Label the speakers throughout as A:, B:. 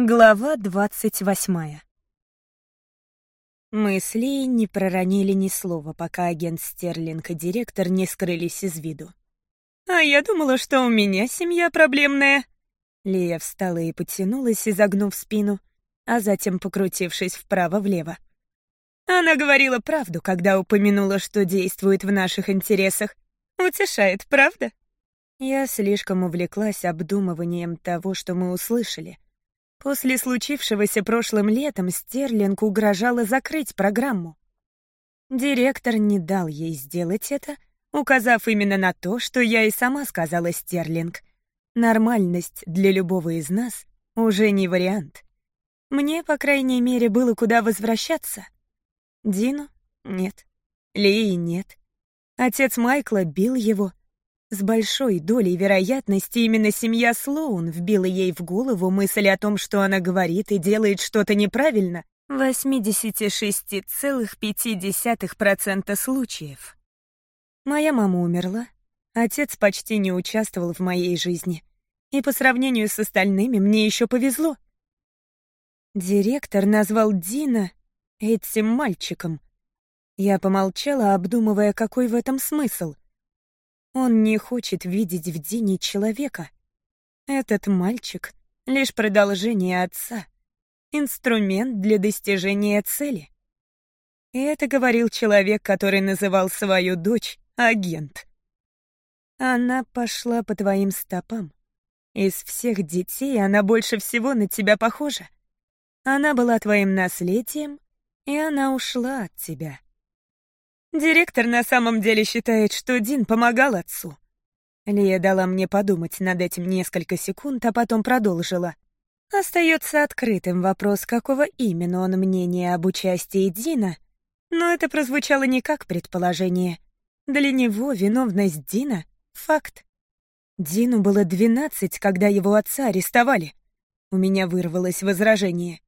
A: Глава двадцать восьмая. Мы с Лей не проронили ни слова, пока агент Стерлинг и директор не скрылись из виду. «А я думала, что у меня семья проблемная». Лия встала и потянулась, изогнув спину, а затем покрутившись вправо-влево. Она говорила правду, когда упомянула, что действует в наших интересах. Утешает, правда? Я слишком увлеклась обдумыванием того, что мы услышали — После случившегося прошлым летом Стерлинг угрожала закрыть программу. Директор не дал ей сделать это, указав именно на то, что я и сама сказала Стерлинг. Нормальность для любого из нас уже не вариант. Мне, по крайней мере, было куда возвращаться. Дину — нет. Лии — нет. Отец Майкла бил его, с большой долей вероятности именно семья Слоун вбила ей в голову мысль о том, что она говорит и делает что-то неправильно в 86,5% случаев. Моя мама умерла, отец почти не участвовал в моей жизни, и по сравнению с остальными мне еще повезло. Директор назвал Дина этим мальчиком. Я помолчала, обдумывая, какой в этом смысл — он не хочет видеть в Дине человека. Этот мальчик — лишь продолжение отца, инструмент для достижения цели. И это говорил человек, который называл свою дочь агент. Она пошла по твоим стопам. Из всех детей она больше всего на тебя похожа. Она была твоим наследием, и она ушла от тебя. Директор на самом деле считает, что Дин помогал отцу. Лия дала мне подумать над этим несколько секунд, а потом продолжила. Остается открытым вопрос, какого именно он мнения об участии Дина, но это прозвучало не как предположение. Для него виновность Дина — факт. Дину было двенадцать, когда его отца арестовали. У меня вырвалось возражение.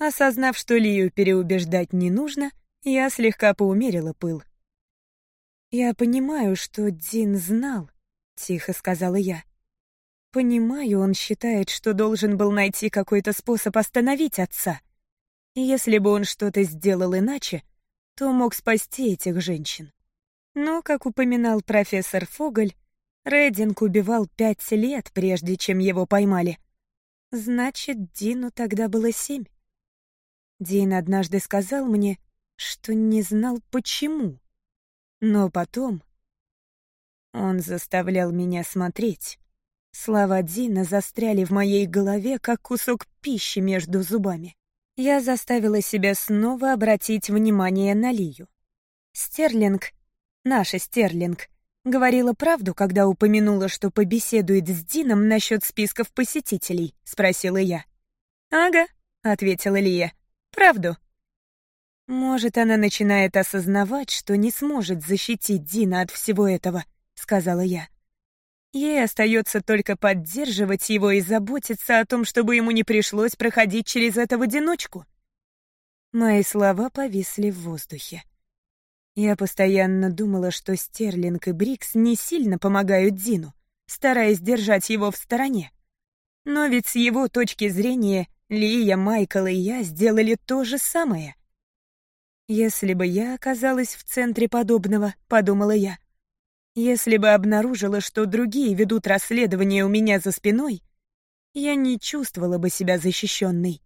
A: Осознав, что Лию переубеждать не нужно, я слегка поумерила пыл. «Я понимаю, что Дин знал», — тихо сказала я. «Понимаю, он считает, что должен был найти какой-то способ остановить отца. И если бы он что-то сделал иначе, то мог спасти этих женщин. Но, как упоминал профессор Фоголь, Реддинг убивал пять лет, прежде чем его поймали. Значит, Дину тогда было семь. Дин однажды сказал мне, что не знал почему. Но потом он заставлял меня смотреть. Слова Дина застряли в моей голове, как кусок пищи между зубами. Я заставила себя снова обратить внимание на Лию. Стерлинг, наша Стерлинг, говорила правду, когда упомянула, что побеседует с Дином насчет списков посетителей, спросила я. «Ага», — ответила Лия, — «правду». «Может, она начинает осознавать, что не сможет защитить Дина от всего этого», — сказала я. Ей остается только поддерживать его и заботиться о том, чтобы ему не пришлось проходить через это в одиночку. Мои слова повисли в воздухе. Я постоянно думала, что Стерлинг и Брикс не сильно помогают Дину, стараясь держать его в стороне. Но ведь с его точки зрения Лия, Майкл и я сделали то же самое. «Если бы я оказалась в центре подобного», — подумала я. «Если бы обнаружила, что другие ведут расследование у меня за спиной, я не чувствовала бы себя защищенной.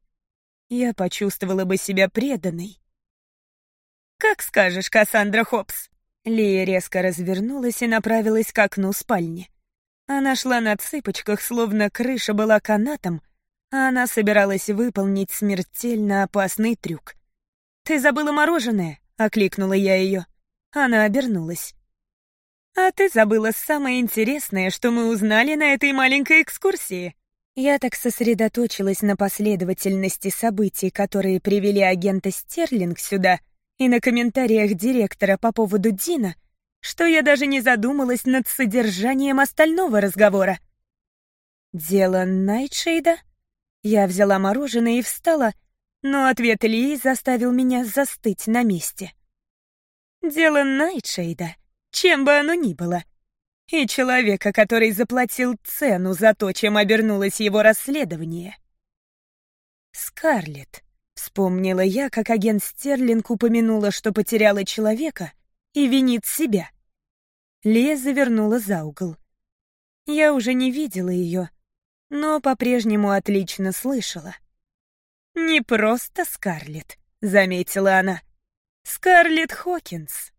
A: Я почувствовала бы себя преданной». «Как скажешь, Кассандра Хопс!» Лия резко развернулась и направилась к окну спальни. Она шла на цыпочках, словно крыша была канатом, а она собиралась выполнить смертельно опасный трюк — «Ты забыла мороженое!» — окликнула я ее. Она обернулась. «А ты забыла самое интересное, что мы узнали на этой маленькой экскурсии». Я так сосредоточилась на последовательности событий, которые привели агента Стерлинг сюда, и на комментариях директора по поводу Дина, что я даже не задумалась над содержанием остального разговора. «Дело Найтшейда?» Я взяла мороженое и встала, но ответ Ильи заставил меня застыть на месте. Дело Найтшейда, чем бы оно ни было. И человека, который заплатил цену за то, чем обернулось его расследование. Скарлетт. Вспомнила я, как агент Стерлинг упомянула, что потеряла человека и винит себя. Лия завернула за угол. Я уже не видела ее, но по-прежнему отлично слышала. «Не просто Скарлетт», — заметила она. «Скарлетт Хокинс».